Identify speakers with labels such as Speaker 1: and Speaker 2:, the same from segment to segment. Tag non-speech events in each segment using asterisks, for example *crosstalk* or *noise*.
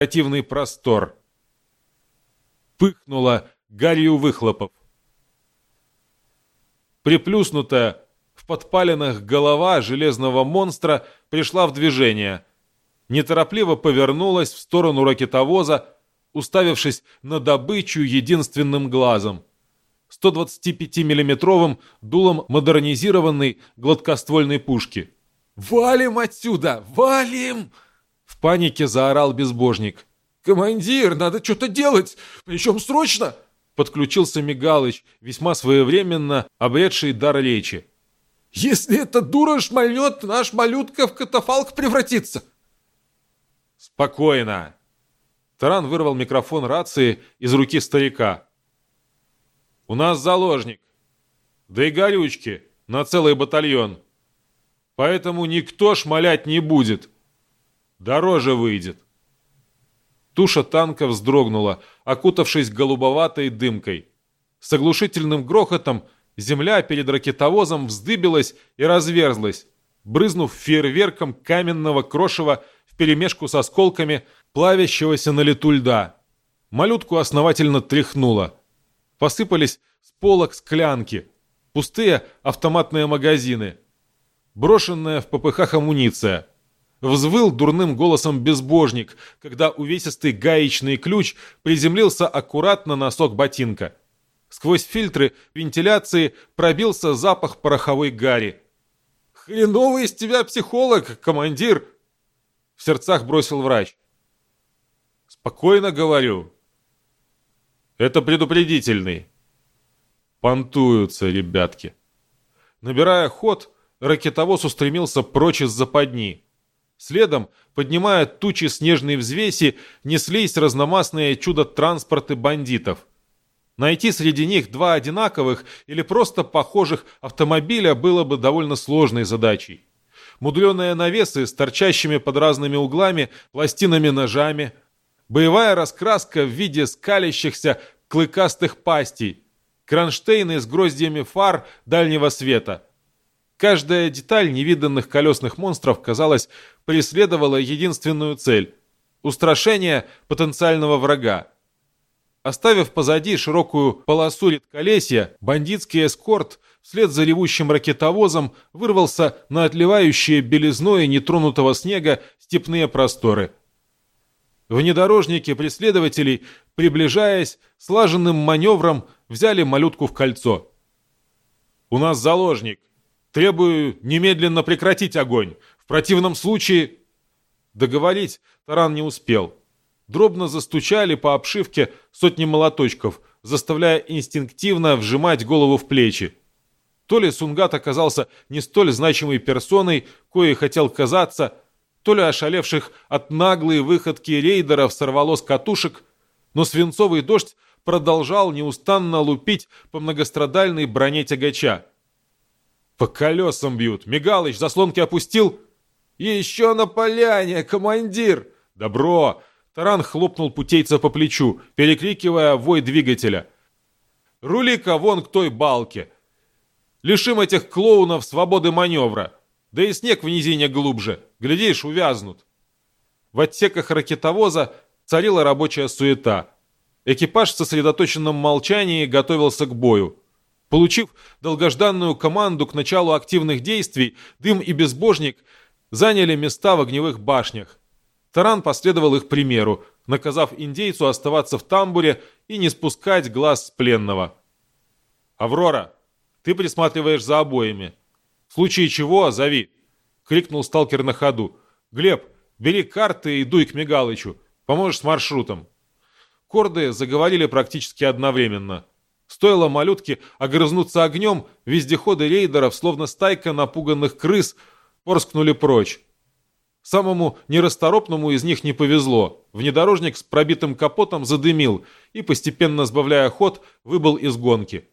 Speaker 1: противный простор. Пыхнуло гарью выхлопов. Приплюснутая в подпалинах голова железного монстра пришла в движение. Неторопливо повернулась в сторону ракетовоза, уставившись на добычу единственным глазом. 125-миллиметровым дулом модернизированной гладкоствольной пушки.
Speaker 2: «Валим отсюда! Валим!»
Speaker 1: В панике заорал безбожник.
Speaker 2: «Командир, надо что-то делать! Причем срочно!»
Speaker 1: Подключился Мигалыч, весьма своевременно обретший дар речи.
Speaker 2: «Если эта дура шмальнет, наш малютка в катафалк превратится!»
Speaker 1: «Спокойно!» Таран вырвал микрофон рации из руки старика. «У нас заложник. Да и горючки на целый батальон. Поэтому никто шмалять не будет. Дороже выйдет». Туша танка вздрогнула, окутавшись голубоватой дымкой. С оглушительным грохотом земля перед ракетовозом вздыбилась и разверзлась, брызнув фейерверком каменного крошева вперемешку с осколками плавящегося на лету льда. Малютку основательно тряхнуло. Посыпались с полок склянки, пустые автоматные магазины, брошенная в попыхах амуниция – Взвыл дурным голосом безбожник, когда увесистый гаечный ключ приземлился аккуратно на носок ботинка. Сквозь фильтры вентиляции пробился запах пороховой гари.
Speaker 2: «Хреновый из тебя психолог, командир!»
Speaker 1: В сердцах бросил врач. «Спокойно говорю. Это предупредительный. Понтуются ребятки». Набирая ход, ракетовоз устремился прочь из западни. Следом, поднимая тучи снежной взвеси, неслись разномастные чудо-транспорты бандитов. Найти среди них два одинаковых или просто похожих автомобиля было бы довольно сложной задачей. Мудреные навесы с торчащими под разными углами пластинами-ножами, боевая раскраска в виде скалящихся клыкастых пастей, кронштейны с гроздьями фар дальнего света – Каждая деталь невиданных колесных монстров, казалось, преследовала единственную цель – устрашение потенциального врага. Оставив позади широкую полосу редколесья, бандитский эскорт вслед за ревущим ракетовозом вырвался на отливающие белизной нетронутого снега степные просторы. Внедорожники преследователей, приближаясь, слаженным маневром взяли малютку в кольцо. «У нас заложник!» Требую немедленно прекратить огонь. В противном случае...» Договорить Таран не успел. Дробно застучали по обшивке сотни молоточков, заставляя инстинктивно вжимать голову в плечи. То ли Сунгат оказался не столь значимой персоной, кое хотел казаться, то ли ошалевших от наглой выходки рейдеров сорвало с катушек, но свинцовый дождь продолжал неустанно лупить по многострадальной броне тягача. По колесам бьют. Мигалыч, заслонки опустил?
Speaker 2: Еще на поляне, командир!
Speaker 1: Добро! Таран хлопнул путейца по плечу, перекрикивая вой двигателя. Рули-ка вон к той балке. Лишим этих клоунов свободы маневра. Да и снег в низине глубже. Глядишь, увязнут. В отсеках ракетовоза царила рабочая суета. Экипаж в сосредоточенном молчании готовился к бою. Получив долгожданную команду к началу активных действий, Дым и Безбожник заняли места в огневых башнях. Таран последовал их примеру, наказав индейцу оставаться в тамбуре и не спускать глаз с пленного. «Аврора, ты присматриваешь за обоями. В случае чего зови!» — крикнул сталкер на ходу. «Глеб, бери карты и дуй к Мигалычу. Поможешь с маршрутом». Корды заговорили практически одновременно — Стоило малютке огрызнуться огнем, вездеходы рейдеров, словно стайка напуганных крыс, порскнули прочь. Самому нерасторопному из них не повезло. Внедорожник с пробитым капотом задымил и, постепенно сбавляя ход, выбыл из гонки.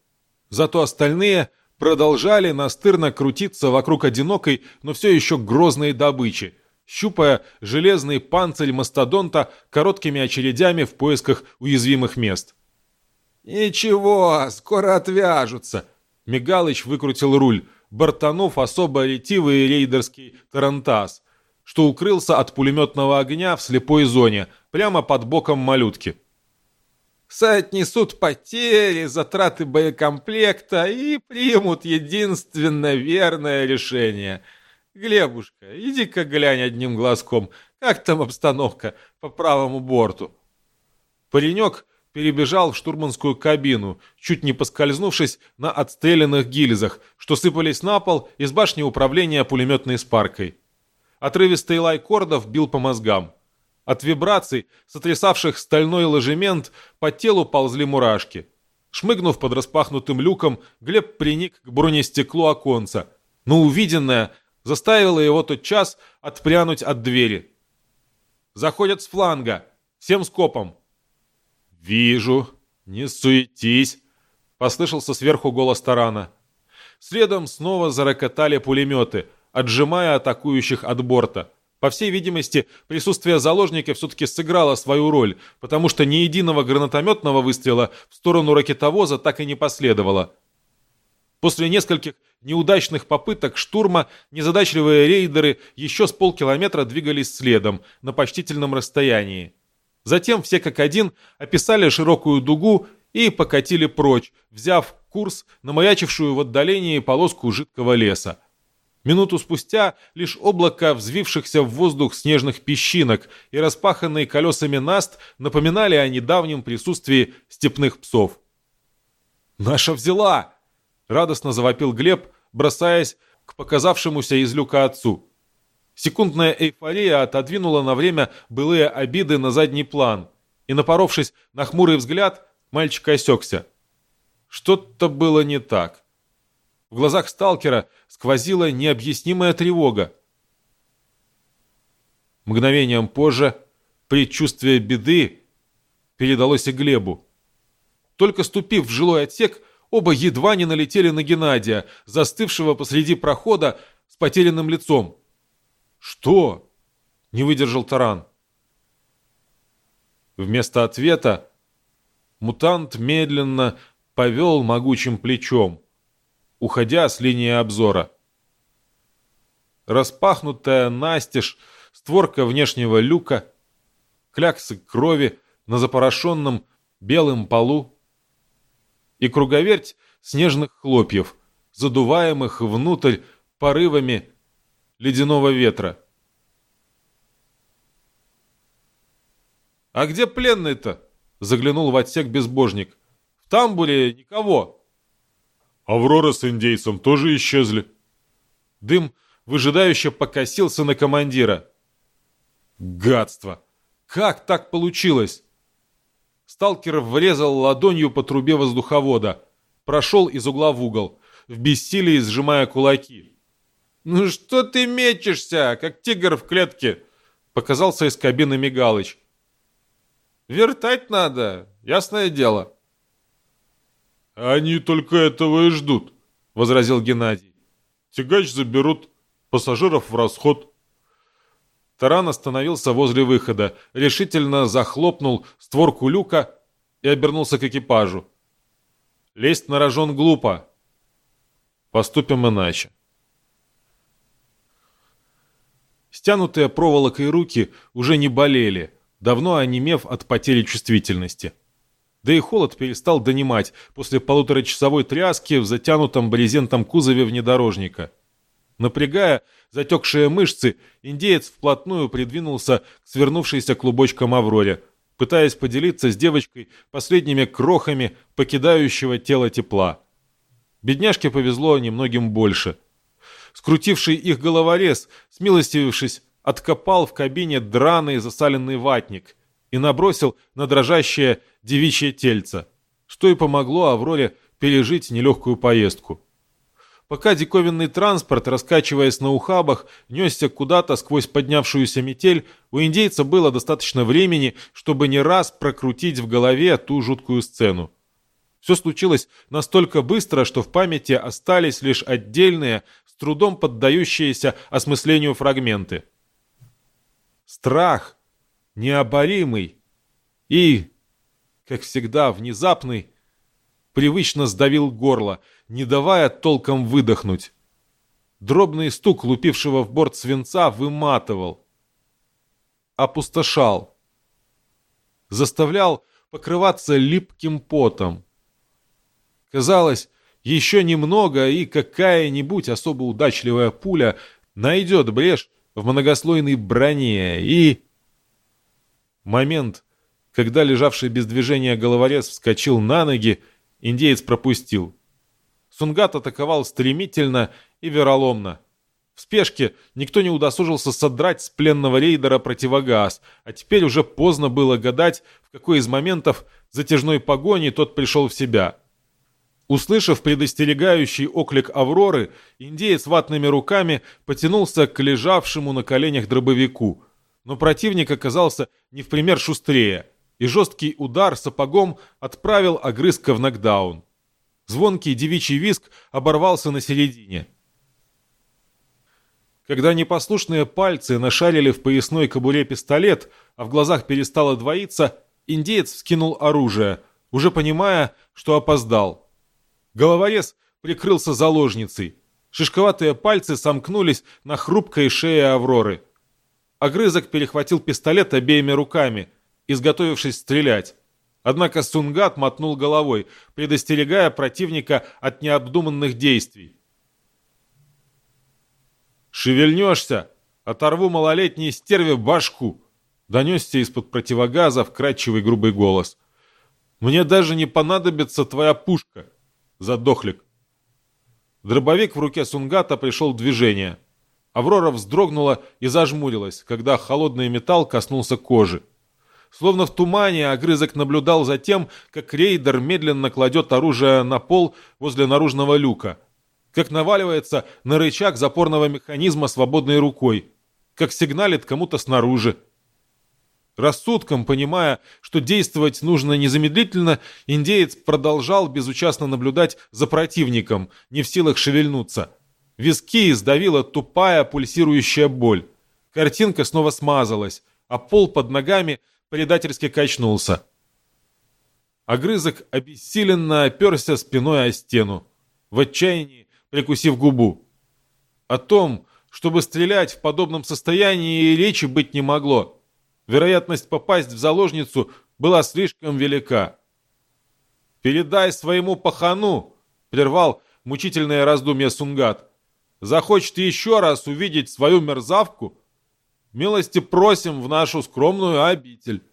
Speaker 1: Зато остальные продолжали настырно крутиться вокруг одинокой, но все еще грозной добычи, щупая железный панцирь мастодонта короткими очередями в поисках уязвимых мест.
Speaker 2: «Ничего, скоро отвяжутся!» Мигалыч выкрутил руль, бортанув особо ретивый рейдерский тарантас,
Speaker 1: что укрылся от пулеметного огня в слепой зоне, прямо под боком малютки.
Speaker 2: Соотнесут потери, затраты боекомплекта и примут единственно верное решение. Глебушка, иди-ка глянь одним глазком, как там обстановка по правому борту.
Speaker 1: Паренек перебежал в штурманскую кабину, чуть не поскользнувшись на отстрелянных гильзах, что сыпались на пол из башни управления пулеметной спаркой. Отрывистый лай кордов бил по мозгам. От вибраций, сотрясавших стальной ложемент, по телу ползли мурашки. Шмыгнув под распахнутым люком, Глеб приник к бронестеклу оконца, но увиденное заставило его тот час отпрянуть от двери. «Заходят с фланга! Всем скопом!» «Вижу! Не суетись!» — послышался сверху голос тарана. Следом снова зарокотали пулеметы, отжимая атакующих от борта. По всей видимости, присутствие заложника все-таки сыграло свою роль, потому что ни единого гранатометного выстрела в сторону ракетовоза так и не последовало. После нескольких неудачных попыток штурма незадачливые рейдеры еще с полкилометра двигались следом на почтительном расстоянии. Затем все как один описали широкую дугу и покатили прочь, взяв курс на маячившую в отдалении полоску жидкого леса. Минуту спустя лишь облако взвившихся в воздух снежных песчинок и распаханные колесами наст напоминали о недавнем присутствии степных псов. «Наша взяла!» — радостно завопил Глеб, бросаясь к показавшемуся из люка отцу. Секундная эйфория отодвинула на время былые обиды на задний план, и, напоровшись на хмурый взгляд, мальчик осекся. Что-то было не так. В глазах сталкера сквозила необъяснимая тревога. Мгновением позже предчувствие беды передалось и Глебу. Только ступив в жилой отсек, оба едва не налетели на Геннадия, застывшего посреди прохода с потерянным лицом. «Что?» — не выдержал Таран. Вместо ответа мутант медленно повел могучим плечом, уходя с линии обзора. Распахнутая настежь створка внешнего люка, кляксы крови на запорошенном белым полу и круговерть снежных хлопьев, задуваемых внутрь порывами ледяного ветра. «А где пленный-то?» — заглянул в отсек безбожник. «В тамбуре никого». «Аврора с индейцем тоже исчезли». Дым выжидающе покосился на командира. «Гадство! Как так получилось?» Сталкер врезал ладонью по трубе воздуховода, прошел из угла в угол, в бессилии сжимая кулаки.
Speaker 2: «Ну что ты мечешься, как тигр в клетке?» Показался из кабины Мигалыч. «Вертать надо, ясное дело».
Speaker 1: «Они только этого и ждут», — возразил Геннадий. «Тягач заберут, пассажиров в расход». Таран остановился возле выхода, решительно захлопнул створку люка и обернулся к экипажу. «Лезть на рожон глупо. Поступим иначе». Стянутые проволокой руки уже не болели, давно онемев от потери чувствительности. Да и холод перестал донимать после полуторачасовой тряски в затянутом брезентом кузове внедорожника. Напрягая затекшие мышцы, индеец вплотную придвинулся к свернувшейся клубочком Авроре, пытаясь поделиться с девочкой последними крохами покидающего тело тепла. Бедняжке повезло немногим больше – скрутивший их головорез, смилостивившись, откопал в кабине драный засаленный ватник и набросил на дрожащее девичье тельце, что и помогло Авроре пережить нелегкую поездку. Пока диковинный транспорт, раскачиваясь на ухабах, несся куда-то сквозь поднявшуюся метель, у индейца было достаточно времени, чтобы не раз прокрутить в голове ту жуткую сцену. Все случилось настолько быстро, что в памяти остались лишь отдельные, с трудом поддающиеся осмыслению фрагменты. Страх, необоримый и, как всегда, внезапный, привычно сдавил горло, не давая толком выдохнуть. Дробный стук лупившего в борт свинца выматывал. Опустошал. Заставлял покрываться липким потом. Казалось, еще немного, и какая-нибудь особо удачливая пуля найдет брешь в многослойной броне, и... Момент, когда лежавший без движения головорез вскочил на ноги, индеец пропустил. Сунгат атаковал стремительно и вероломно. В спешке никто не удосужился содрать с пленного рейдера противогаз, а теперь уже поздно было гадать, в какой из моментов затяжной погони тот пришел в себя. Услышав предостерегающий оклик Авроры, индеец ватными руками потянулся к лежавшему на коленях дробовику. Но противник оказался не в пример шустрее, и жесткий удар сапогом отправил огрызка в нокдаун. Звонкий девичий виск оборвался на середине. Когда непослушные пальцы нашарили в поясной кобуре пистолет, а в глазах перестало двоиться, индеец вскинул оружие, уже понимая, что опоздал. Головорез прикрылся заложницей. Шишковатые пальцы сомкнулись на хрупкой шее Авроры. Огрызок перехватил пистолет обеими руками, изготовившись стрелять. Однако Сунгат мотнул головой, предостерегая противника от необдуманных действий. «Шевельнешься, оторву малолетней стерве башку!» Донесся из-под противогаза вкрадчивый грубый голос. «Мне даже не понадобится твоя пушка!» Задохлик. Дробовик в руке Сунгата пришел в движение. Аврора вздрогнула и зажмурилась, когда холодный металл коснулся кожи. Словно в тумане огрызок наблюдал за тем, как рейдер медленно кладет оружие на пол возле наружного люка, как наваливается на рычаг запорного механизма свободной рукой, как сигналит кому-то снаружи. Рассудком, понимая, что действовать нужно незамедлительно, индеец продолжал безучастно наблюдать за противником, не в силах шевельнуться. Виски сдавила тупая пульсирующая боль. Картинка снова смазалась, а пол под ногами предательски качнулся. Огрызок обессиленно оперся спиной о стену, в отчаянии прикусив губу. О том, чтобы стрелять в подобном состоянии, и речи быть не могло. Вероятность попасть в заложницу была слишком велика. «Передай своему пахану!» — прервал мучительное раздумье Сунгат. «Захочет еще раз увидеть свою мерзавку? Милости просим в нашу скромную обитель!»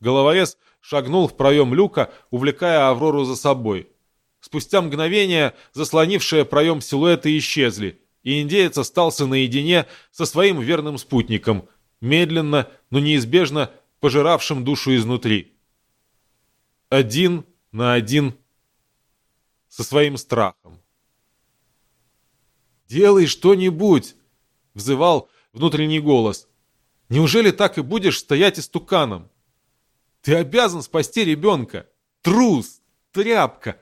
Speaker 1: Головорез шагнул в проем люка, увлекая Аврору за собой. Спустя мгновение заслонившие проем силуэты исчезли, и индеец остался наедине со своим верным спутником — медленно, но неизбежно пожиравшим душу изнутри. Один на один со своим страхом. «Делай что-нибудь!» — взывал внутренний голос. «Неужели так и будешь стоять истуканом? Ты обязан спасти ребенка! Трус! Тряпка!»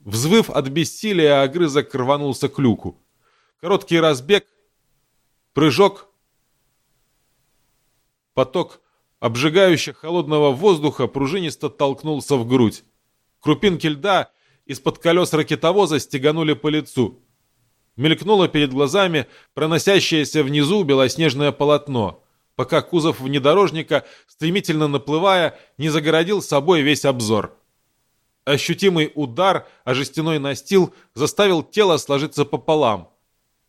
Speaker 1: Взвыв от бессилия, огрызок рванулся к люку. Короткий разбег, прыжок, Поток обжигающего холодного воздуха пружинисто толкнулся в грудь. Крупинки льда из-под колес ракетовоза стеганули по лицу. Мелькнуло перед глазами проносящееся внизу белоснежное полотно, пока кузов внедорожника, стремительно наплывая, не загородил собой весь обзор. Ощутимый удар о жестяной настил заставил тело сложиться пополам.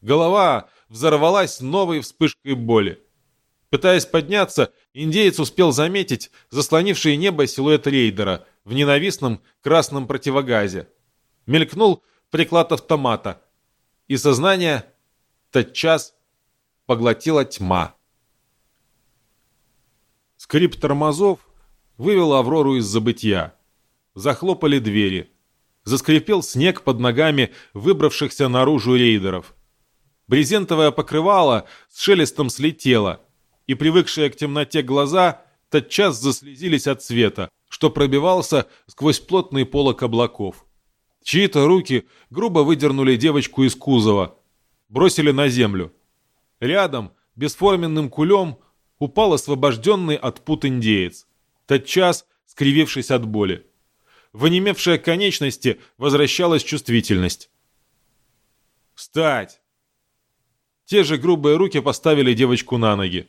Speaker 1: Голова взорвалась новой вспышкой боли. Пытаясь подняться, индеец успел заметить заслонивший небо силуэт рейдера в ненавистном красном противогазе. Мелькнул приклад автомата, и сознание тотчас поглотила тьма. Скрип тормозов вывел Аврору из забытья. Захлопали двери. Заскрипел снег под ногами выбравшихся наружу рейдеров. Брезентовое покрывало с шелестом слетело – и привыкшие к темноте глаза тотчас заслезились от света, что пробивался сквозь плотный полок облаков. Чьи-то руки грубо выдернули девочку из кузова, бросили на землю. Рядом, бесформенным кулем, упал освобожденный от пут индеец, тотчас скривившись от боли. В онемевшие конечности возвращалась чувствительность. «Встать!» Те же грубые руки поставили девочку на ноги.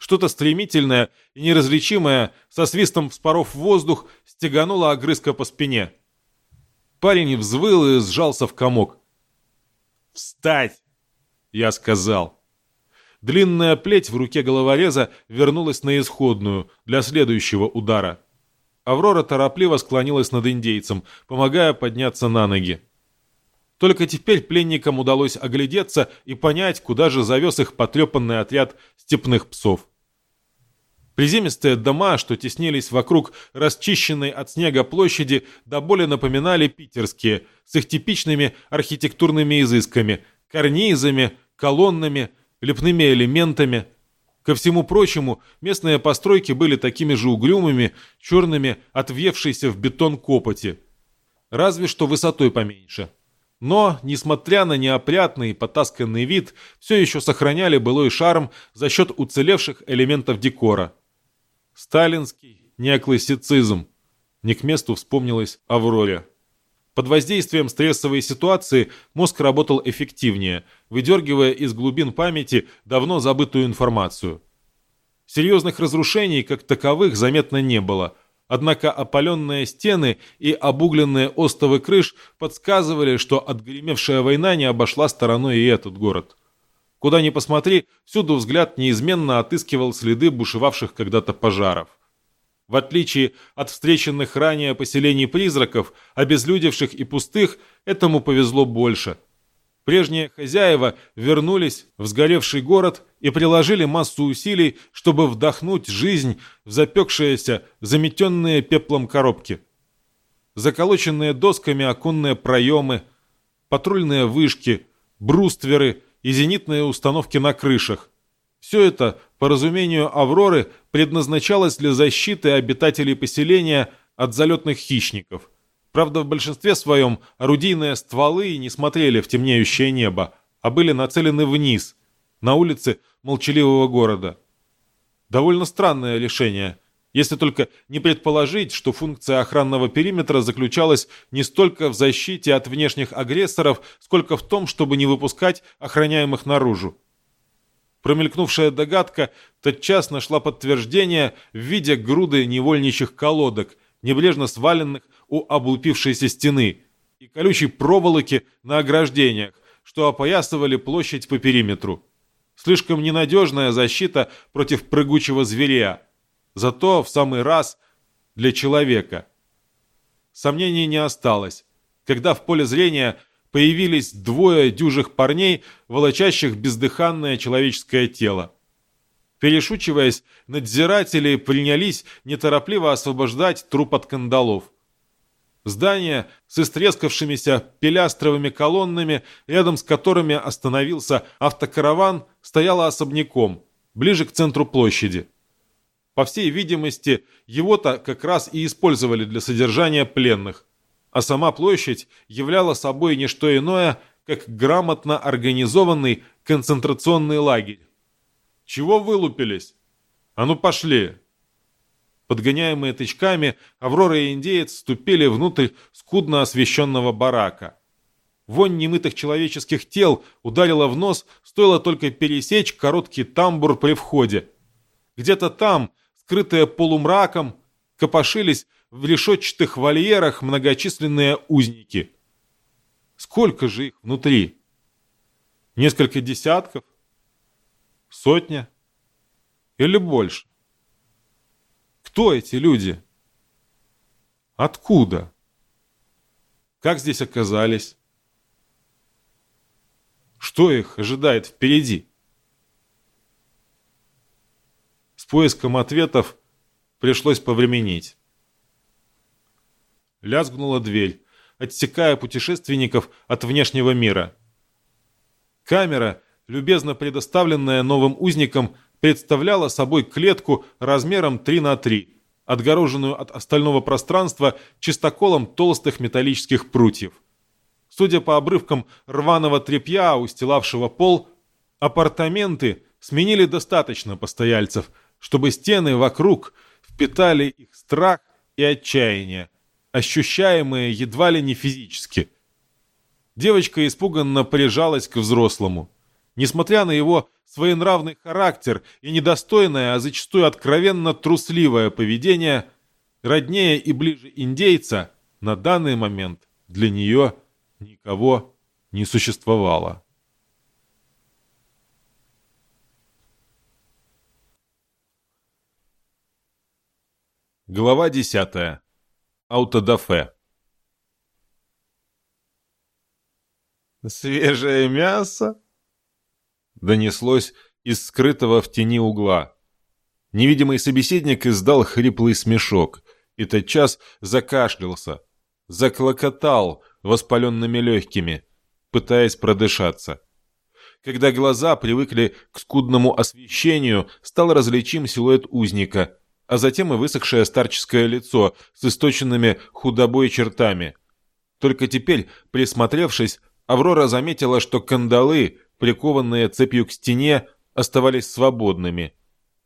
Speaker 1: Что-то стремительное и неразличимое, со свистом вспоров воздух, стегануло огрызка по спине. Парень взвыл и сжался в комок. «Встать!» — я сказал. Длинная плеть в руке головореза вернулась на исходную, для следующего удара. Аврора торопливо склонилась над индейцем, помогая подняться на ноги. Только теперь пленникам удалось оглядеться и понять, куда же завез их потрепанный отряд степных псов. Приземистые дома, что теснились вокруг расчищенной от снега площади, до боли напоминали питерские, с их типичными архитектурными изысками, карнизами, колоннами, лепными элементами. Ко всему прочему, местные постройки были такими же угрюмыми, черными, отвевшейся в бетон копоти. Разве что высотой поменьше. Но, несмотря на неопрятный и потасканный вид, все еще сохраняли былой шарм за счет уцелевших элементов декора. Сталинский неоклассицизм. Не к месту вспомнилось Авроре. Под воздействием стрессовой ситуации мозг работал эффективнее, выдергивая из глубин памяти давно забытую информацию. Серьезных разрушений, как таковых, заметно не было – Однако опаленные стены и обугленные остовы крыш подсказывали, что отгремевшая война не обошла стороной и этот город. Куда ни посмотри, всюду взгляд неизменно отыскивал следы бушевавших когда-то пожаров. В отличие от встреченных ранее поселений призраков, обезлюдевших и пустых, этому повезло больше – Прежние хозяева вернулись в сгоревший город и приложили массу усилий, чтобы вдохнуть жизнь в запекшиеся, заметенные пеплом коробки. Заколоченные досками оконные проемы, патрульные вышки, брустверы и зенитные установки на крышах. Все это, по разумению Авроры, предназначалось для защиты обитателей поселения от залетных хищников – Правда, в большинстве своем орудийные стволы не смотрели в темнеющее небо, а были нацелены вниз, на улицы молчаливого города. Довольно странное решение, если только не предположить, что функция охранного периметра заключалась не столько в защите от внешних агрессоров, сколько в том, чтобы не выпускать охраняемых наружу. Промелькнувшая догадка тотчас нашла подтверждение в виде груды невольничьих колодок, небрежно сваленных у облупившейся стены и колючей проволоки на ограждениях, что опоясывали площадь по периметру. Слишком ненадежная защита против прыгучего зверя, зато в самый раз для человека. Сомнений не осталось, когда в поле зрения появились двое дюжих парней, волочащих бездыханное человеческое тело. Перешучиваясь, надзиратели принялись неторопливо освобождать труп от кандалов. Здание с истрескавшимися пилястровыми колоннами, рядом с которыми остановился автокараван, стояло особняком, ближе к центру площади. По всей видимости, его-то как раз и использовали для содержания пленных, а сама площадь являла собой не что иное, как грамотно организованный концентрационный лагерь. «Чего вылупились? А ну пошли!» Подгоняемые тычками, Аврора и индеец вступили внутрь скудно освещенного барака. Вонь немытых человеческих тел ударила в нос, стоило только пересечь короткий тамбур при входе. Где-то там, скрытые полумраком, копошились в решетчатых вольерах многочисленные узники. Сколько же их внутри? Несколько десятков? Сотня? Или больше? Кто эти люди? Откуда? Как здесь оказались? Что их ожидает впереди? С поиском ответов пришлось повременить. Лязгнула дверь, отсекая путешественников от внешнего мира. Камера, любезно предоставленная новым узникам, представляла собой клетку размером 3 на 3, отгороженную от остального пространства чистоколом толстых металлических прутьев. Судя по обрывкам рваного тряпья, устилавшего пол, апартаменты сменили достаточно постояльцев, чтобы стены вокруг впитали их страх и отчаяние, ощущаемые едва ли не физически. Девочка испуганно прижалась к взрослому. Несмотря на его своенравный характер и недостойное, а зачастую откровенно трусливое поведение, роднее и ближе индейца на данный момент для нее никого не существовало. Глава десятая. Аутодафе.
Speaker 2: «Свежее мясо?»
Speaker 1: Донеслось из скрытого в тени угла. Невидимый собеседник издал хриплый смешок и тотчас закашлялся, заклокотал воспаленными легкими, пытаясь продышаться. Когда глаза привыкли к скудному освещению, стал различим силуэт узника, а затем и высохшее старческое лицо с источенными худобой чертами. Только теперь, присмотревшись, Аврора заметила, что кандалы, прикованные цепью к стене, оставались свободными.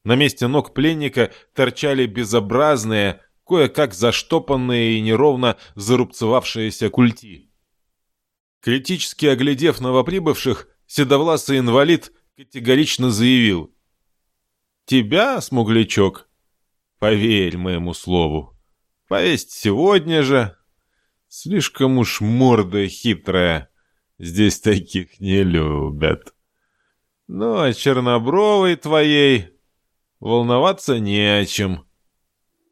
Speaker 1: На месте ног пленника торчали безобразные, кое-как заштопанные и неровно зарубцевавшиеся культи. Критически оглядев новоприбывших, седовласый инвалид категорично заявил. «Тебя, смуглячок, поверь моему слову, повесть сегодня же. Слишком уж морда хитрая, здесь таких не любят. Ну, а чернобровой твоей волноваться не о чем.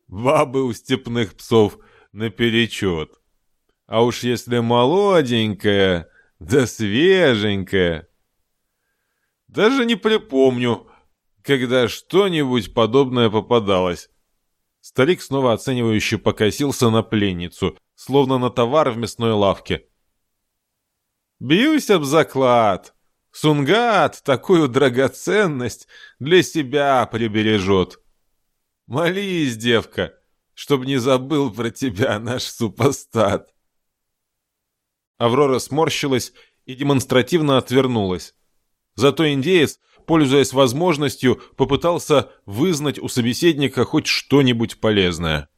Speaker 1: Бабы у степных псов наперечет. А уж если молоденькая, да свеженькая. Даже не припомню, когда что-нибудь подобное попадалось. Старик снова оценивающе покосился на пленницу, словно на товар в мясной лавке. «Бьюсь об заклад. Сунгат такую драгоценность для себя прибережет. Молись, девка, чтоб не забыл про тебя наш супостат. Аврора сморщилась и демонстративно отвернулась. Зато индеец, пользуясь возможностью, попытался вызнать у собеседника хоть что-нибудь полезное.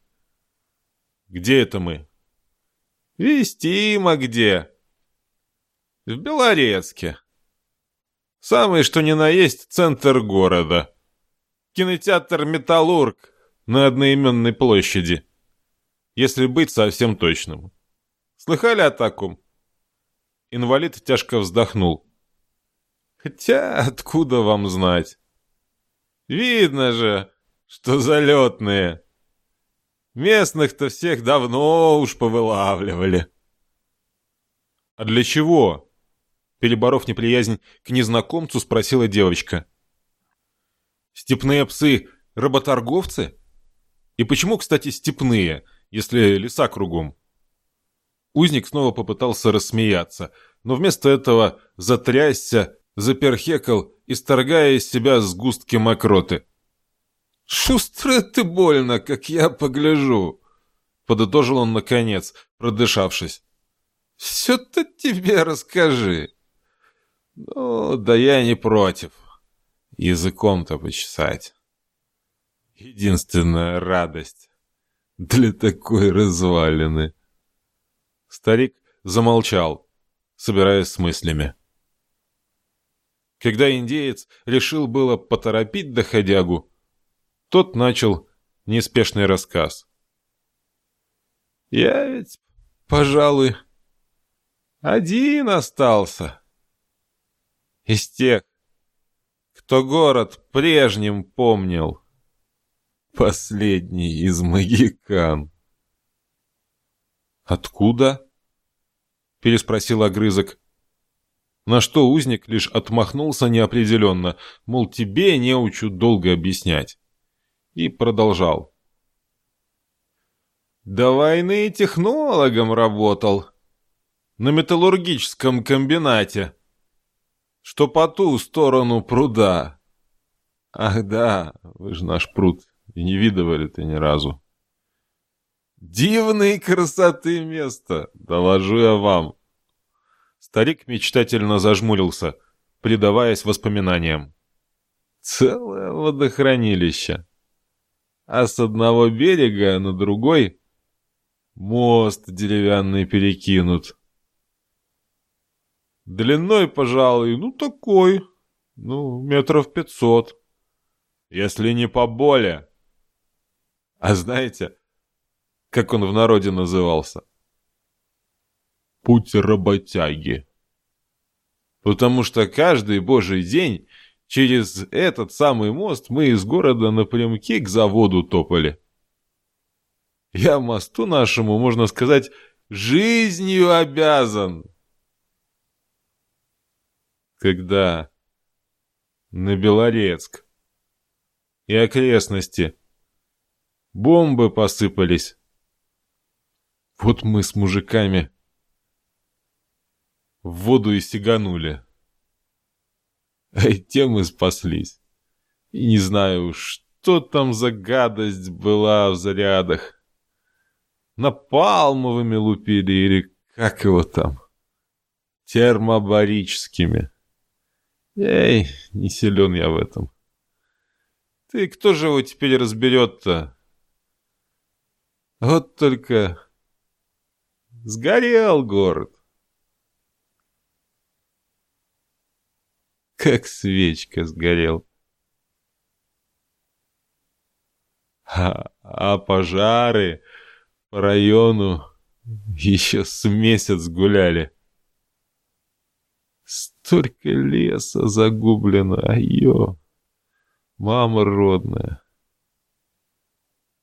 Speaker 1: «Где это мы?» «Вестимо где?» «В Белорецке. Самый что ни на есть центр города» кинотеатр «Металлург» на одноименной площади. Если быть совсем точным. Слыхали о таком? Инвалид тяжко вздохнул. Хотя откуда вам знать? Видно же, что залетные. Местных-то всех давно уж повылавливали. А для чего? Переборов неприязнь к незнакомцу, спросила девочка. Степные псы — работорговцы? И почему, кстати, степные, если леса кругом? Узник снова попытался рассмеяться, но вместо этого затрясся, заперхекал, исторгая из себя сгустки мокроты. «Шустро ты больно, как я погляжу!» Подытожил он наконец, продышавшись. «Все-то тебе расскажи!» «Ну, да я не против языком-то почесать. Единственная радость для такой развалины. Старик замолчал, собираясь с мыслями. Когда индеец решил было поторопить доходягу, тот начал неспешный рассказ. «Я ведь, пожалуй, один остался из тех, кто город прежним помнил. Последний из магикан. «Откуда?» — переспросил огрызок. На что узник лишь отмахнулся неопределенно, мол, тебе не учу долго объяснять. И продолжал. «До войны технологом работал. На металлургическом комбинате что по ту сторону пруда. Ах да, вы же наш пруд и не видывали-то ни разу. Дивной красоты место, доложу я вам. Старик мечтательно зажмурился, предаваясь воспоминаниям. Целое водохранилище. А с одного берега на другой мост деревянный перекинут. Длиной, пожалуй, ну такой, ну, метров пятьсот. Если не поболее. А знаете, как он в народе назывался? Путь работяги. Потому что каждый божий день через этот самый мост мы из города напрямки к заводу топали. Я мосту нашему, можно сказать, жизнью обязан. Когда на Белорецк и окрестности бомбы посыпались, вот мы с мужиками в воду и сиганули. А и тем мы спаслись. И не знаю, что там за гадость была в зарядах. Напалмовыми лупили или как его там? Термобарическими. Эй, не силен я в этом. Ты кто же его теперь разберет-то? Вот только сгорел город. Как свечка сгорел. А, а пожары по району еще с месяц гуляли. Столько леса загублено, айо, мама родная.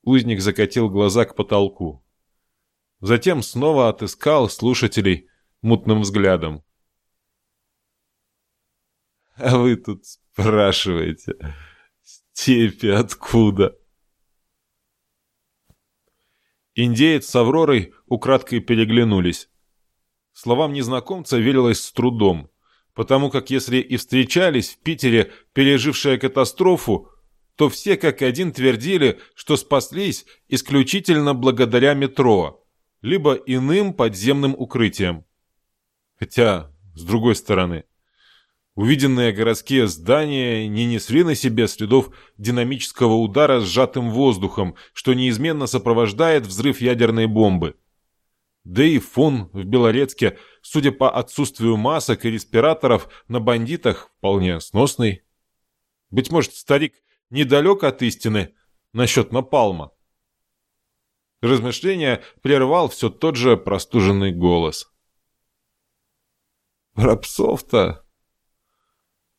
Speaker 1: Узник закатил глаза к потолку. Затем снова отыскал слушателей мутным взглядом. А вы тут спрашиваете, степи откуда? Индеец с Авророй украдкой переглянулись. Словам незнакомца верилось с трудом, потому как если и встречались в Питере, пережившие катастрофу, то все как один твердили, что спаслись исключительно благодаря метро, либо иным подземным укрытиям. Хотя, с другой стороны, Увиденные городские здания не несли на себе следов динамического удара сжатым воздухом, что неизменно сопровождает взрыв ядерной бомбы. Да и фон в Белорецке, судя по отсутствию масок и респираторов на бандитах, вполне сносный. Быть может, старик недалек от истины насчет напалма. Размышления прервал все тот же простуженный голос. «Про псов-то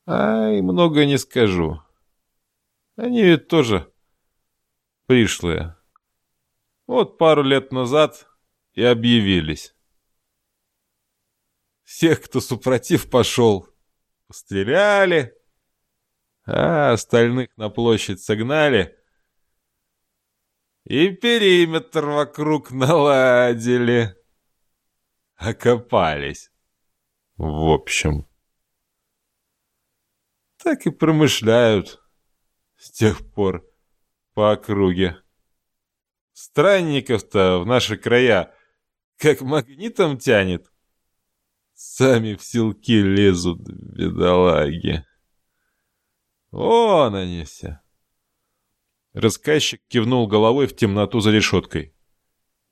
Speaker 1: Ай, много не скажу. Они ведь тоже пришлые. Вот пару лет назад и объявились. Всех, кто супротив пошел, стреляли, а остальных на площадь согнали и периметр вокруг наладили. Окопались. В общем так и промышляют с тех пор по округе. Странников-то в наши края как магнитом тянет. Сами в селки лезут, бедолаги. Вон они все. Рассказчик кивнул головой в темноту за решеткой.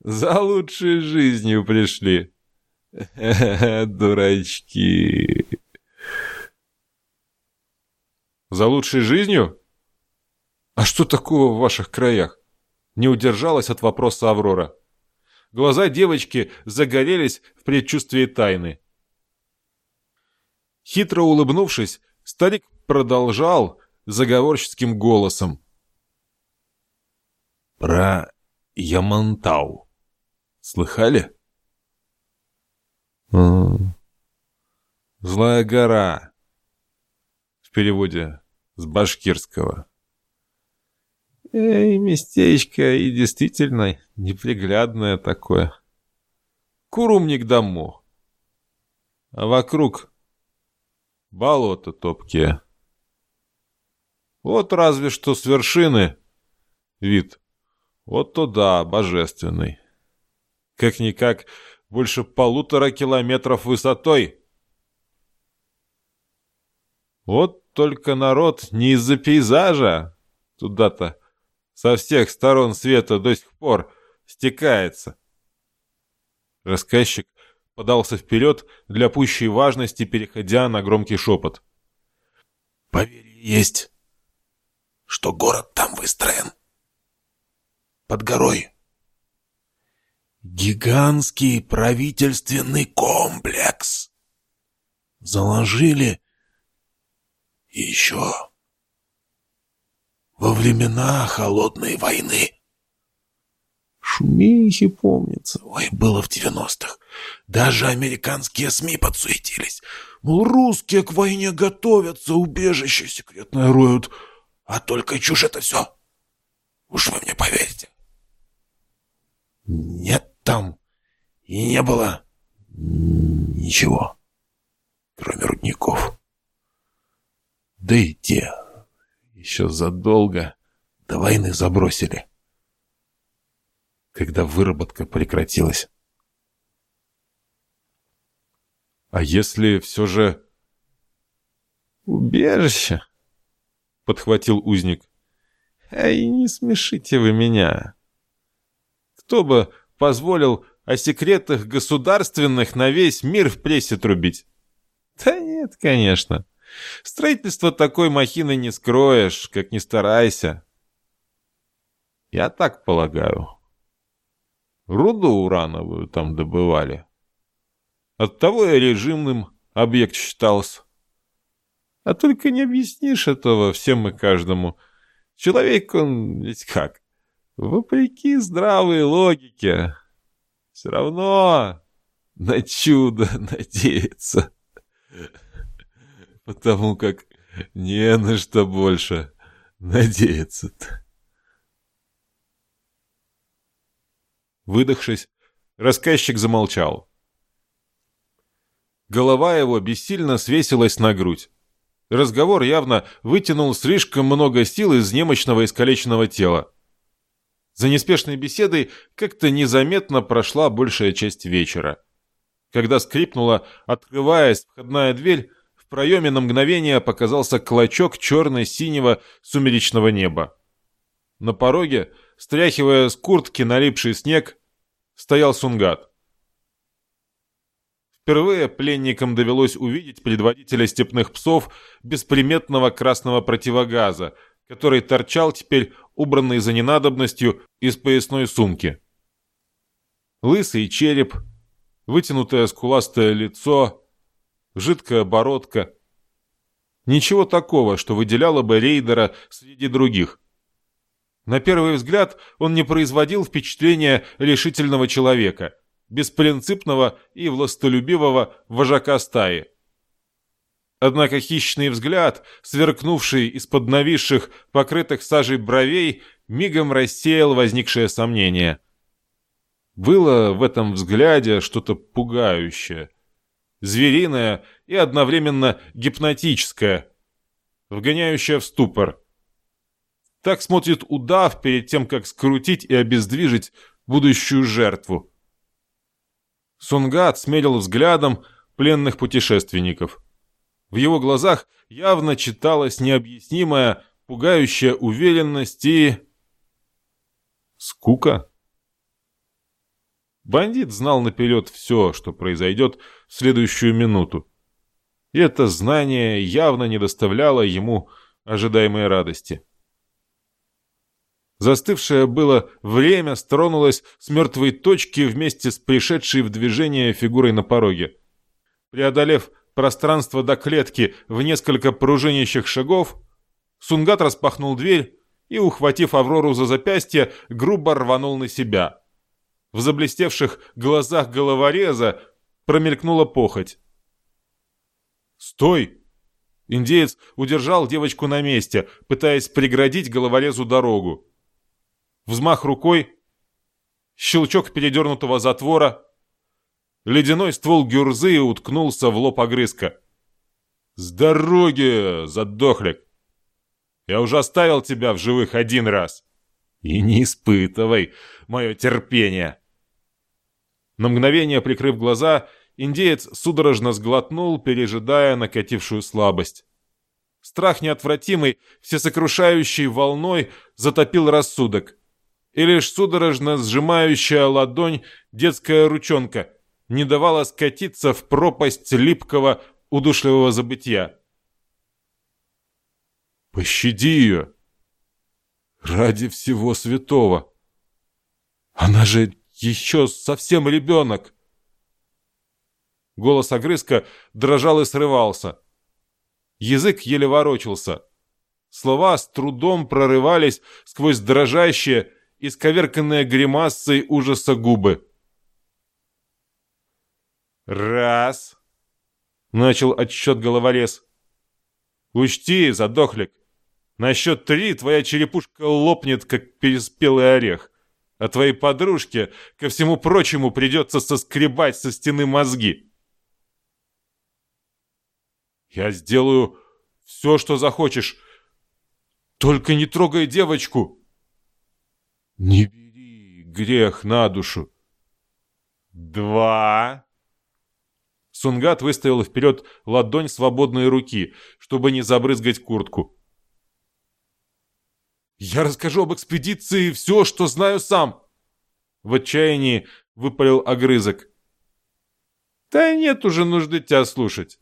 Speaker 1: За лучшей жизнью пришли. *laughs* Дурачки. За лучшей жизнью? А что такого в ваших краях? Не удержалась от вопроса Аврора. Глаза девочки загорелись в предчувствии тайны. Хитро улыбнувшись, старик продолжал заговорческим голосом. «Про Ямантау. Слыхали?» «Злая гора в переводе с башкирского. Эй, местечко и действительно неприглядное такое. Курумник дому. А вокруг болото топкие. Вот разве что с вершины вид. Вот туда, божественный. Как-никак больше полутора километров высотой. Вот только народ не из-за пейзажа туда-то со всех сторон света до сих пор стекается. Рассказчик подался вперед для пущей важности, переходя на громкий шепот.
Speaker 3: «Поверье есть, что город там выстроен. Под горой. Гигантский правительственный комплекс. Заложили еще во времена Холодной войны. Шумихи помнится. Ой, было в девяностых. Даже американские СМИ подсуетились. Мол, русские к войне готовятся, убежище секретное роют. А только чушь это все. Уж вы мне поверите. Нет там и не было ничего, кроме рудников. Да и те еще задолго до войны забросили, когда выработка прекратилась.
Speaker 1: А если все же...
Speaker 2: Убежище? Подхватил узник. Эй, не смешите вы меня. Кто бы позволил о секретах государственных на весь мир в прессе трубить? Да нет, конечно. Строительство такой махины не скроешь, как ни старайся. Я так полагаю. Руду урановую там добывали. Оттого и режимным объект считался. А только не объяснишь этого всем и каждому. Человек он ведь как? Вопреки здравой логике. Все равно на чудо *laughs* надеется потому как не на что больше надеяться-то. Выдохшись, рассказчик замолчал. Голова его бессильно свесилась на грудь. Разговор явно вытянул слишком много сил из немощного искалеченного тела. За неспешной беседой как-то незаметно прошла большая часть вечера. Когда скрипнула, открываясь входная дверь, проеме на мгновение показался клочок черно-синего сумеречного неба. На пороге, стряхивая с куртки налипший снег, стоял Сунгат. Впервые пленникам довелось увидеть предводителя степных псов бесприметного красного противогаза, который торчал теперь, убранный за ненадобностью, из поясной сумки. Лысый череп, вытянутое скуластое лицо, жидкая бородка. Ничего такого, что выделяло бы рейдера среди других. На первый взгляд он не производил впечатления решительного человека, беспринципного и властолюбивого вожака стаи. Однако хищный взгляд, сверкнувший из-под нависших, покрытых сажей бровей, мигом рассеял возникшее сомнение. Было в этом взгляде что-то пугающее – звериная и одновременно гипнотическая, вгоняющая в ступор. Так смотрит удав перед тем, как скрутить и обездвижить будущую жертву. Сунгат смерил взглядом пленных путешественников. В его глазах явно читалась необъяснимая, пугающая уверенность и... скука. Бандит знал наперед все, что произойдет в следующую минуту. И это знание явно не доставляло ему ожидаемой радости. Застывшее было время стронулось с мертвой точки вместе с пришедшей в движение фигурой на пороге. Преодолев пространство до клетки в несколько пружинящих шагов, Сунгат распахнул дверь и, ухватив Аврору за запястье, грубо рванул на себя – в заблестевших глазах головореза промелькнула похоть. «Стой!» Индеец удержал девочку на месте, пытаясь преградить головорезу дорогу. Взмах рукой, щелчок передернутого затвора. Ледяной ствол гюрзы уткнулся в лоб огрызка. «С дороги, задохлик! Я уже оставил тебя в живых один раз!» «И не испытывай мое терпение!» На мгновение прикрыв глаза, индеец судорожно сглотнул, пережидая накатившую слабость. Страх неотвратимый, всесокрушающей волной затопил рассудок. И лишь судорожно сжимающая ладонь детская ручонка не давало скатиться в пропасть липкого, удушливого забытия. «Пощади ее! Ради всего святого! Она же еще совсем ребенок!» Голос огрызка дрожал и срывался. Язык еле ворочался. Слова с трудом прорывались сквозь дрожащие, исковерканные гримасой ужаса губы. «Раз!» — начал отсчет головорез. «Учти, задохлик, на счет три твоя черепушка лопнет, как переспелый орех, а твоей подружке, ко всему прочему, придется соскребать со стены мозги». «Я сделаю все, что захочешь, только не трогай девочку!» «Не бери грех на душу!» «Два!» Сунгат выставил вперед ладонь свободной руки, чтобы не забрызгать куртку. «Я расскажу об экспедиции все, что знаю сам!» В отчаянии выпалил огрызок. «Да нет уже нужды тебя слушать.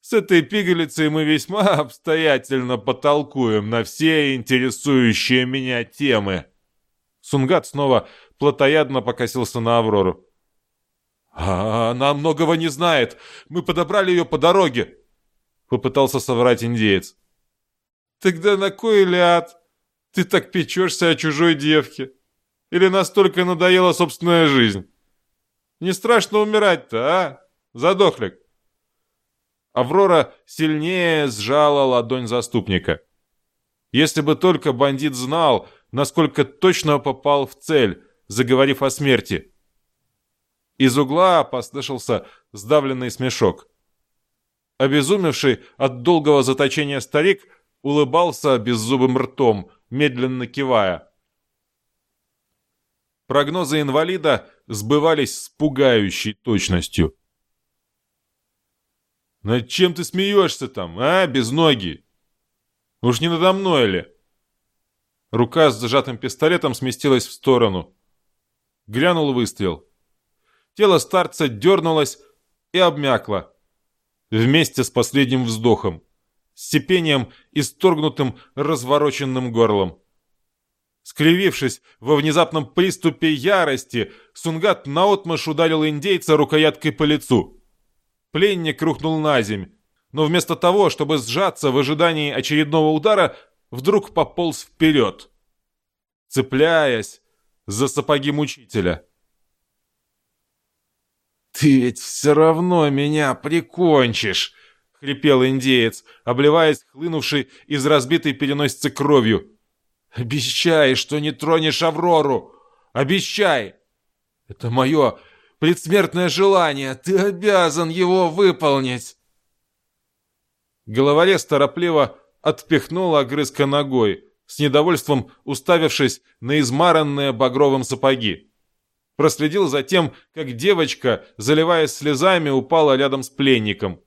Speaker 2: С этой пигалицей мы весьма *laughs* обстоятельно потолкуем на все интересующие меня темы. Сунгат снова плотоядно покосился на Аврору. «А она многого не знает. Мы подобрали ее по дороге», — попытался соврать индеец. «Тогда на кой ляд? Ты так печешься о чужой девке? Или настолько надоела собственная жизнь? Не страшно умирать-то, а, задохлик?» Аврора сильнее сжала ладонь заступника. Если бы только бандит знал, насколько точно попал в цель, заговорив о смерти. Из угла послышался сдавленный смешок. Обезумевший от долгого заточения старик улыбался беззубым ртом, медленно кивая. Прогнозы инвалида сбывались с пугающей точностью. Над чем ты смеешься там, а, без ноги? Уж не надо мной ли? Рука с зажатым пистолетом сместилась в сторону. Глянул выстрел. Тело старца дернулось и обмякло. Вместе с последним вздохом. С сипением и сторгнутым развороченным горлом. Скривившись во внезапном приступе ярости, Сунгат наотмашь ударил индейца рукояткой по лицу. Пленник рухнул на земь, но вместо того, чтобы сжаться в ожидании очередного удара, вдруг пополз вперед, цепляясь за сапоги мучителя. «Ты ведь все равно меня прикончишь!» — хрипел индеец, обливаясь хлынувшей из разбитой переносицы кровью. «Обещай, что не тронешь Аврору! Обещай! Это мое предсмертное желание. Ты обязан его выполнить!» Головорез торопливо отпихнул огрызка ногой, с недовольством уставившись на измаранные багровым сапоги. Проследил за тем, как девочка, заливаясь слезами, упала рядом с пленником,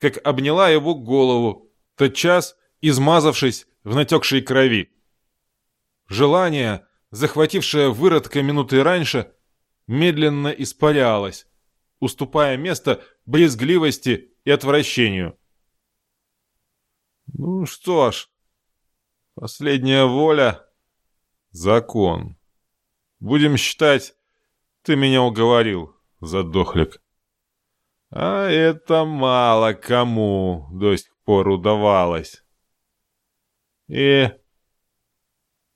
Speaker 2: как обняла его голову, тотчас измазавшись в натекшей крови. Желание, захватившее выродка минуты раньше, медленно испарялась, уступая место брезгливости и отвращению. Ну что ж, последняя воля — закон. Будем считать, ты меня уговорил, задохлик. А это мало кому до сих пор удавалось. И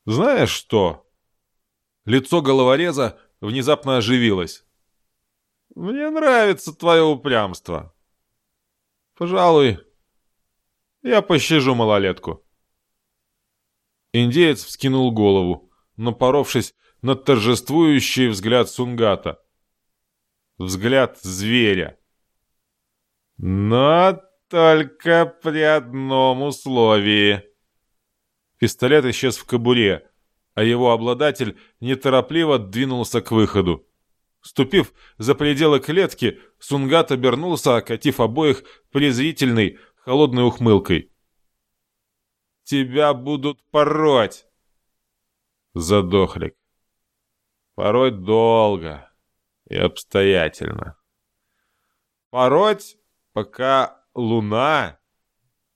Speaker 2: знаешь что? Лицо головореза внезапно оживилась. «Мне нравится твое упрямство. Пожалуй, я пощажу малолетку». Индеец вскинул голову, напоровшись на торжествующий взгляд Сунгата. Взгляд зверя. «Но только при одном условии». Пистолет исчез в кобуре, а его обладатель неторопливо двинулся к выходу. Ступив за пределы клетки, Сунгат обернулся, окатив обоих презрительной, холодной ухмылкой. «Тебя будут пороть!» Задохлик. «Пороть долго и обстоятельно.
Speaker 1: пороть, пока луна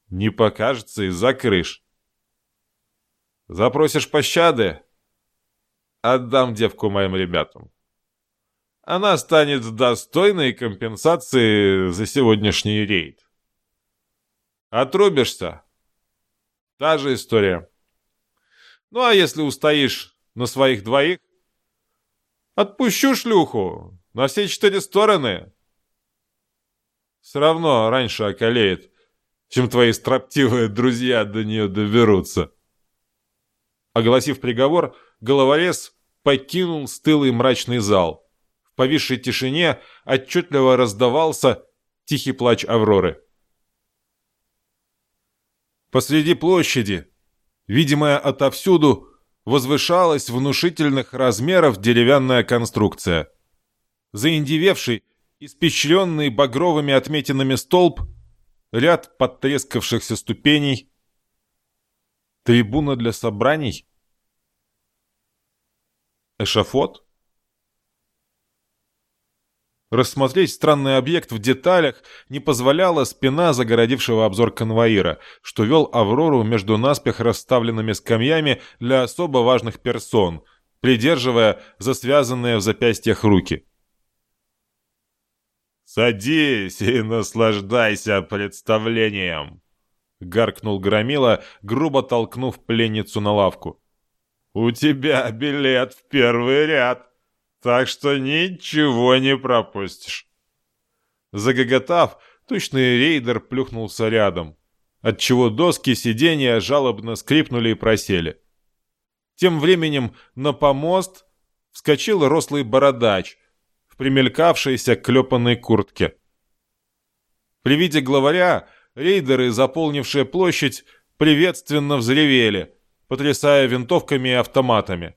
Speaker 1: не покажется из-за крыш. Запросишь пощады? Отдам девку моим ребятам. Она станет достойной компенсации за сегодняшний рейд. Отрубишься? Та же история. Ну а если устоишь на своих двоих, отпущу шлюху на все четыре стороны. Все равно раньше околеет, чем твои строптивые друзья до нее доберутся. Огласив приговор, головорез покинул стылый мрачный зал. В повисшей тишине отчетливо раздавался тихий плач Авроры. Посреди площади, видимая отовсюду, возвышалась внушительных размеров деревянная конструкция. Заиндевевший, испещренный багровыми отметинами столб, ряд подтрескавшихся ступеней, трибуна для собраний, эшафот. Рассмотреть странный объект в деталях не позволяла спина загородившего обзор конвоира, что вел Аврору между наспех расставленными скамьями для особо важных персон, придерживая за связанные в запястьях руки. «Садись и наслаждайся представлением!» — гаркнул Громила, грубо толкнув пленницу на лавку. «У тебя билет в первый ряд, так что ничего не пропустишь!» Загоготав, тучный рейдер плюхнулся рядом, отчего доски сиденья жалобно скрипнули и просели. Тем временем на помост вскочил рослый бородач — примелькавшейся клепанной куртке. При виде главаря рейдеры, заполнившие площадь, приветственно взревели, потрясая винтовками и автоматами.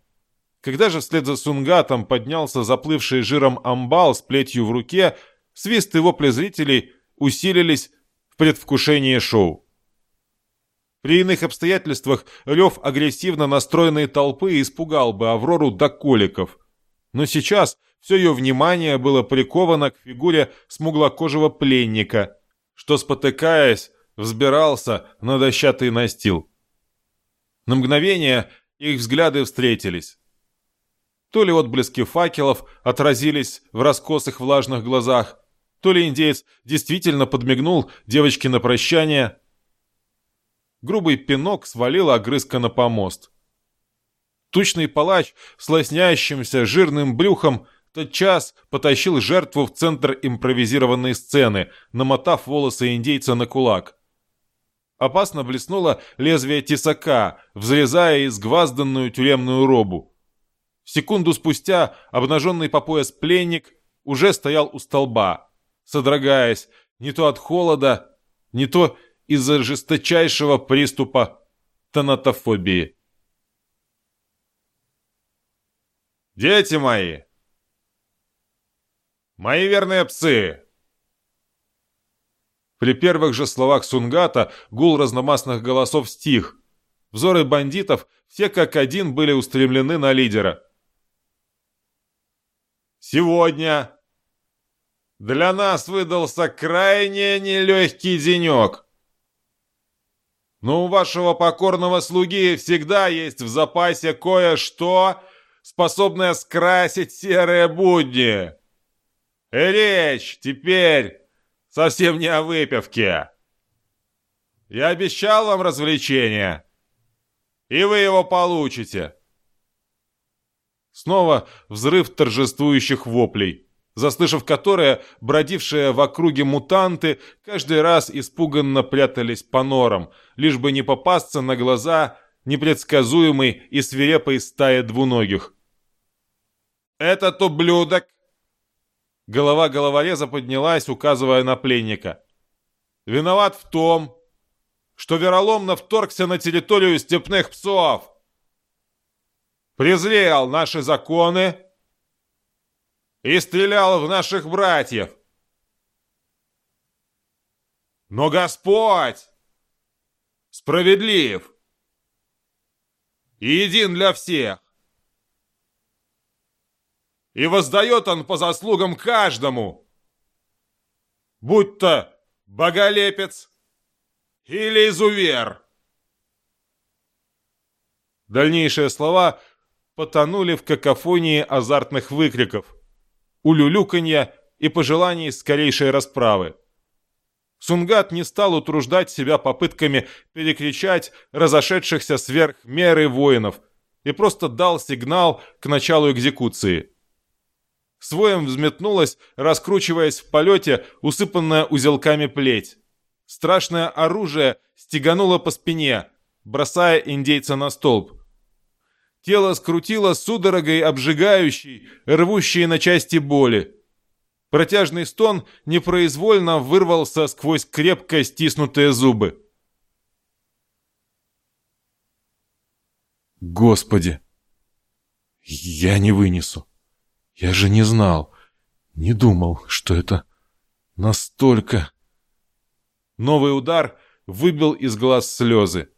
Speaker 1: Когда же вслед за Сунгатом поднялся заплывший жиром амбал с плетью в руке, свист и вопли зрителей усилились в предвкушении шоу. При иных обстоятельствах рев агрессивно настроенной толпы испугал бы Аврору до коликов. Но сейчас все ее внимание было приковано к фигуре смуглокожего пленника, что, спотыкаясь, взбирался на дощатый настил. На мгновение их взгляды встретились. То ли отблески факелов отразились в раскосых влажных глазах, то ли индеец действительно подмигнул девочке на прощание. Грубый пинок свалил огрызка на помост. Тучный палач с лоснящимся жирным брюхом тотчас потащил жертву в центр импровизированной сцены, намотав волосы индейца на кулак. Опасно блеснуло лезвие тесака, взрезая изгвазданную тюремную робу. Секунду спустя обнаженный по пояс пленник уже стоял у столба, содрогаясь не то от холода, не то из-за жесточайшего приступа тонатофобии. «Дети мои!» Мои верные псы!» При первых же словах Сунгата гул разномастных голосов стих. Взоры бандитов все как один были устремлены на лидера. «Сегодня для нас выдался крайне нелегкий денек. Но у вашего покорного слуги всегда есть в запасе кое-что, способное скрасить серые будни». Речь теперь совсем не о выпивке. Я обещал вам развлечение, и вы его получите. Снова взрыв торжествующих воплей, заслышав которые, бродившие в округе мутанты каждый раз испуганно прятались по норам, лишь бы не попасться на глаза непредсказуемой и свирепой стае двуногих. «Этот ублюдок Голова головореза поднялась, указывая на пленника. «Виноват в том, что вероломно вторгся на территорию степных псов. Презрел наши законы и стрелял в наших братьев. Но Господь справедлив и един для всех и воздает он по заслугам каждому. будь то боголепец или изувер. Дальнейшие слова потонули в какофонии азартных выкриков, улюлюканья и пожеланий скорейшей расправы. Сунгат не стал утруждать себя попытками перекричать разошедшихся сверх меры воинов и просто дал сигнал к началу экзекуции. Своем взметнулась, раскручиваясь в полете, усыпанная узелками плеть. Страшное оружие стегануло по спине, бросая индейца на столб. Тело скрутило судорогой обжигающей, рвущей на части боли. Протяжный стон непроизвольно вырвался сквозь крепко стиснутые зубы.
Speaker 2: Господи! Я не вынесу. Я же не знал, не думал, что это настолько...
Speaker 1: Новый удар выбил из глаз слезы.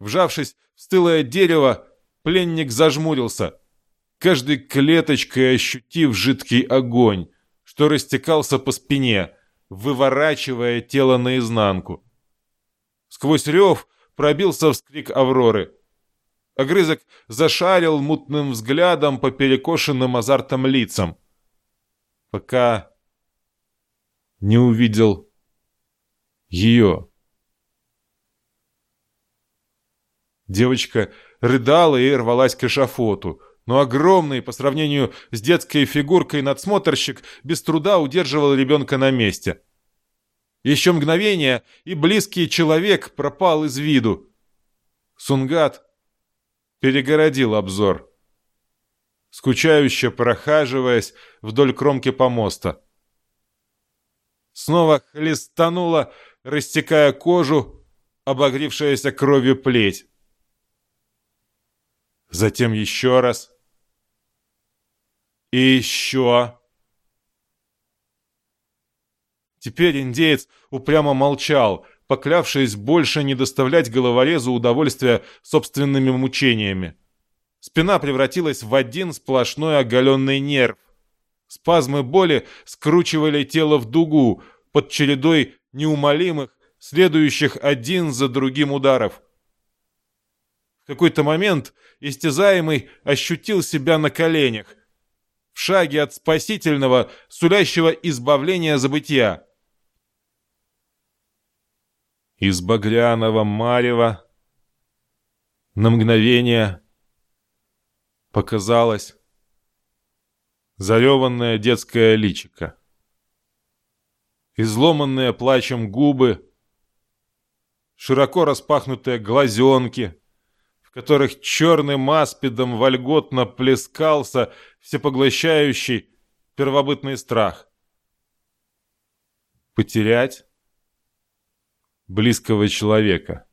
Speaker 1: Вжавшись в стылое дерево, пленник зажмурился, каждой клеточкой ощутив жидкий огонь, что растекался по спине, выворачивая тело наизнанку. Сквозь рев пробился вскрик Авроры. Огрызок зашарил мутным взглядом по перекошенным азартом лицам, пока не увидел ее. Девочка рыдала и рвалась к эшафоту, но огромный по сравнению с детской фигуркой надсмотрщик без труда удерживал ребенка на месте. Еще мгновение, и близкий человек пропал из виду. Сунгат перегородил обзор, скучающе прохаживаясь вдоль кромки помоста. Снова хлестануло растекая кожу, обогревшаяся кровью плеть. Затем еще раз. И еще. Теперь индеец упрямо молчал, поклявшись больше не доставлять головорезу удовольствия собственными мучениями. Спина превратилась в один сплошной оголенный нерв. Спазмы боли скручивали тело в дугу под чередой неумолимых, следующих один за другим ударов. В какой-то момент истязаемый ощутил себя на коленях, в шаге от спасительного, сулящего избавления забытия. Из багряного марева на мгновение показалось зареванное детское личико изломанные плачем губы, широко распахнутые глазенки, в которых черным аспидом вольготно плескался всепоглощающий первобытный страх. Потерять близкого человека.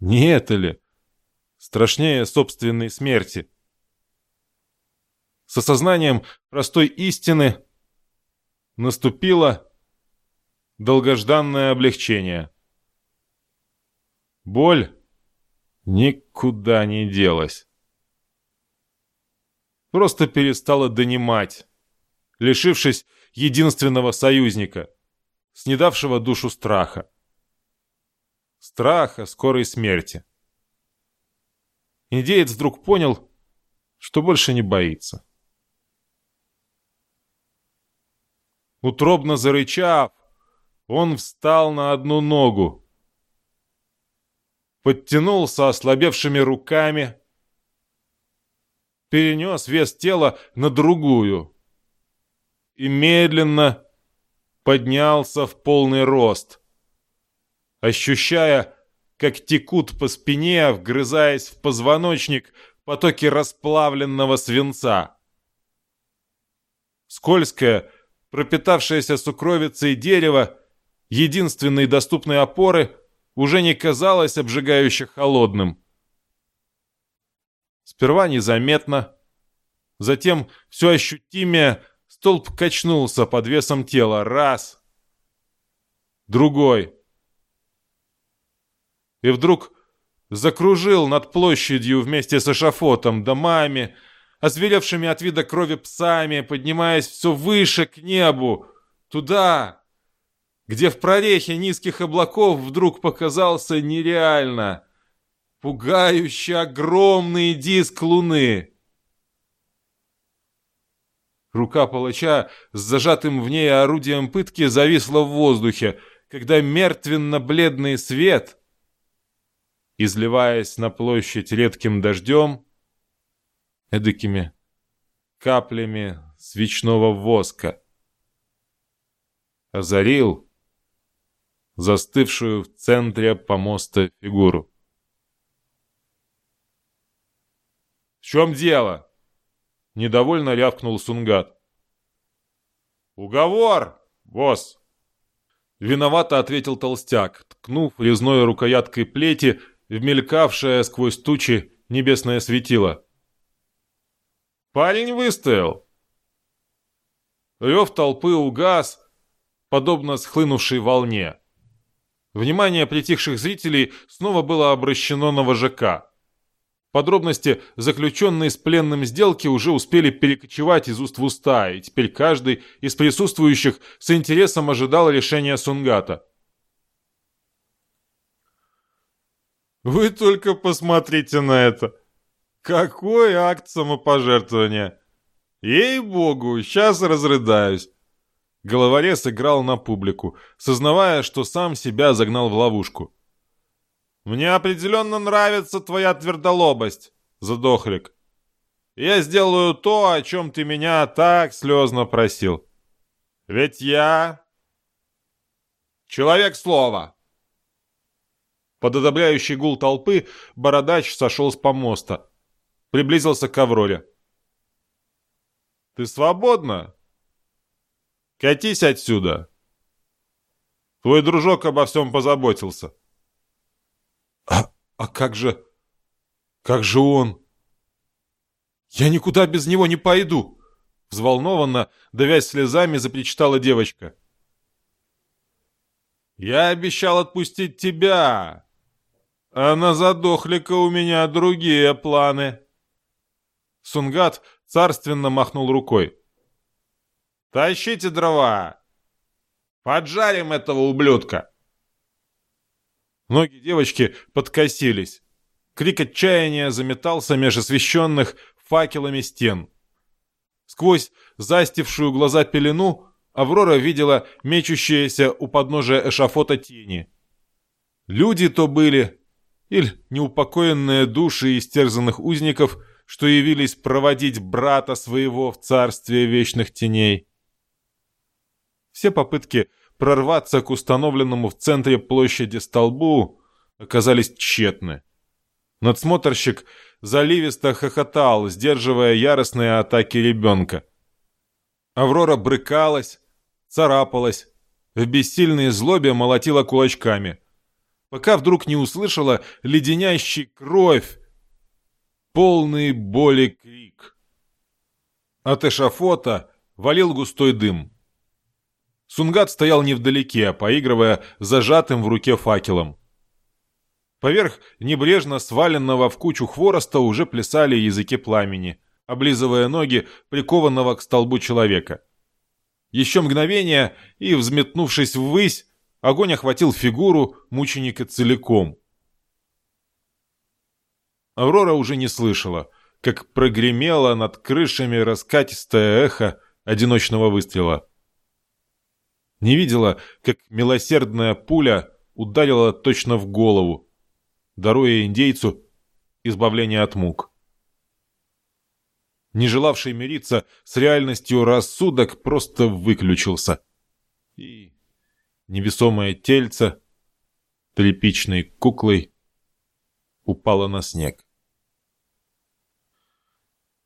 Speaker 1: Не это ли страшнее собственной смерти? С осознанием простой истины наступило долгожданное облегчение. Боль никуда не делась. Просто перестала донимать, лишившись единственного союзника, снедавшего душу страха. Страха скорой смерти. Индеец вдруг понял, что больше не боится. Утробно зарычав, он встал на одну ногу. Подтянулся ослабевшими руками. Перенес вес тела на другую. И медленно поднялся в полный рост. Ощущая, как текут по спине, вгрызаясь в позвоночник, потоки расплавленного свинца. Скользкая, пропитавшееся сукровицей дерево, единственной доступной опоры, уже не казалось обжигающе холодным. Сперва незаметно, затем все ощутимее столб качнулся под весом тела. Раз, другой. И вдруг закружил над площадью вместе с эшафотом, домами,
Speaker 2: озверевшими от вида крови псами, поднимаясь все выше к небу, туда, где в прорехе низких облаков вдруг показался нереально, пугающе огромный диск луны. Рука палача с зажатым в ней орудием пытки зависла в воздухе, когда мертвенно-бледный свет, изливаясь на площадь редким дождем, эдакими каплями свечного воска, озарил застывшую в центре помоста фигуру. «В чем дело?» — недовольно рявкнул Сунгат. «Уговор, босс!» Виновато ответил толстяк, ткнув резной рукояткой плети в мелькавшее сквозь тучи небесное светило. Парень выстоял. Рев толпы угас, подобно схлынувшей волне. Внимание притихших зрителей снова было обращено на вожака. Подробности заключенной с пленным сделки уже успели перекочевать из уст в уста, и теперь каждый из присутствующих с интересом ожидал решения Сунгата. «Вы только посмотрите на это! Какой акт самопожертвования! Ей-богу, сейчас разрыдаюсь!» Головорез играл на публику, сознавая, что сам себя загнал в ловушку. «Мне определенно нравится твоя твердолобость, задохлик. Я сделаю то, о чем ты меня так слезно просил. Ведь я... Человек слова!» Под одобряющий гул толпы бородач сошел с помоста. Приблизился к Авроре. «Ты свободна? Катись отсюда!» Твой дружок обо всем позаботился. А, а как же... Как же он? Я никуда без него не пойду! Взволнованно, давясь слезами, запричитала девочка. Я обещал отпустить тебя, а на задохлика у меня другие планы. Сунгат царственно махнул рукой. «Тащите дрова! Поджарим этого ублюдка!» Ноги девочки подкосились. Крик отчаяния заметался меж освещенных факелами стен. Сквозь застившую глаза пелену Аврора видела мечущиеся у подножия эшафота тени. Люди то были, или неупокоенные души истерзанных узников, что явились проводить брата своего в царствие вечных теней. Все попытки прорваться к установленному в центре площади столбу оказались тщетны. Надсмотрщик заливисто хохотал, сдерживая яростные атаки ребенка. Аврора брыкалась, царапалась, в бессильной злобе молотила кулачками, пока вдруг не услышала леденящий кровь, полный боли крик. От эшафота валил густой дым. Сунгат стоял невдалеке, поигрывая зажатым в руке факелом. Поверх небрежно сваленного в кучу хвороста уже плясали языки пламени, облизывая ноги прикованного к столбу человека. Еще мгновение, и, взметнувшись ввысь, огонь охватил фигуру мученика целиком. Аврора уже не слышала, как прогремело над крышами раскатистое эхо одиночного выстрела не видела, как милосердная пуля ударила точно в голову, даруя индейцу избавление от мук. Не желавший мириться с реальностью рассудок просто выключился. И невесомое тельце тряпичной куклой упало на снег.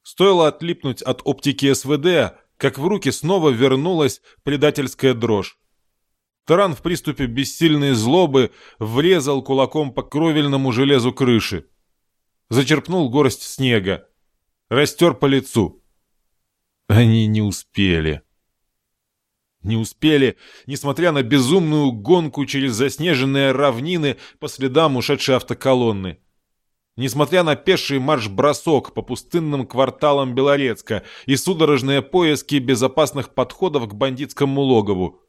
Speaker 2: Стоило отлипнуть от оптики СВД, как в руки снова вернулась предательская дрожь. Таран в приступе бессильной злобы врезал кулаком по кровельному железу крыши. Зачерпнул горсть снега. Растер по лицу. Они не успели. Не успели, несмотря на безумную гонку через заснеженные равнины по следам ушедшей автоколонны. Несмотря на пеший марш-бросок по пустынным кварталам Белорецка и судорожные поиски безопасных подходов к бандитскому логову,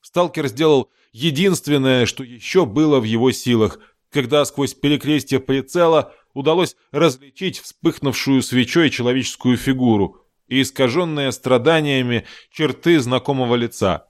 Speaker 2: сталкер сделал единственное, что еще было в его силах, когда сквозь перекрестие прицела удалось различить вспыхнувшую свечой человеческую фигуру и искаженные страданиями черты знакомого лица.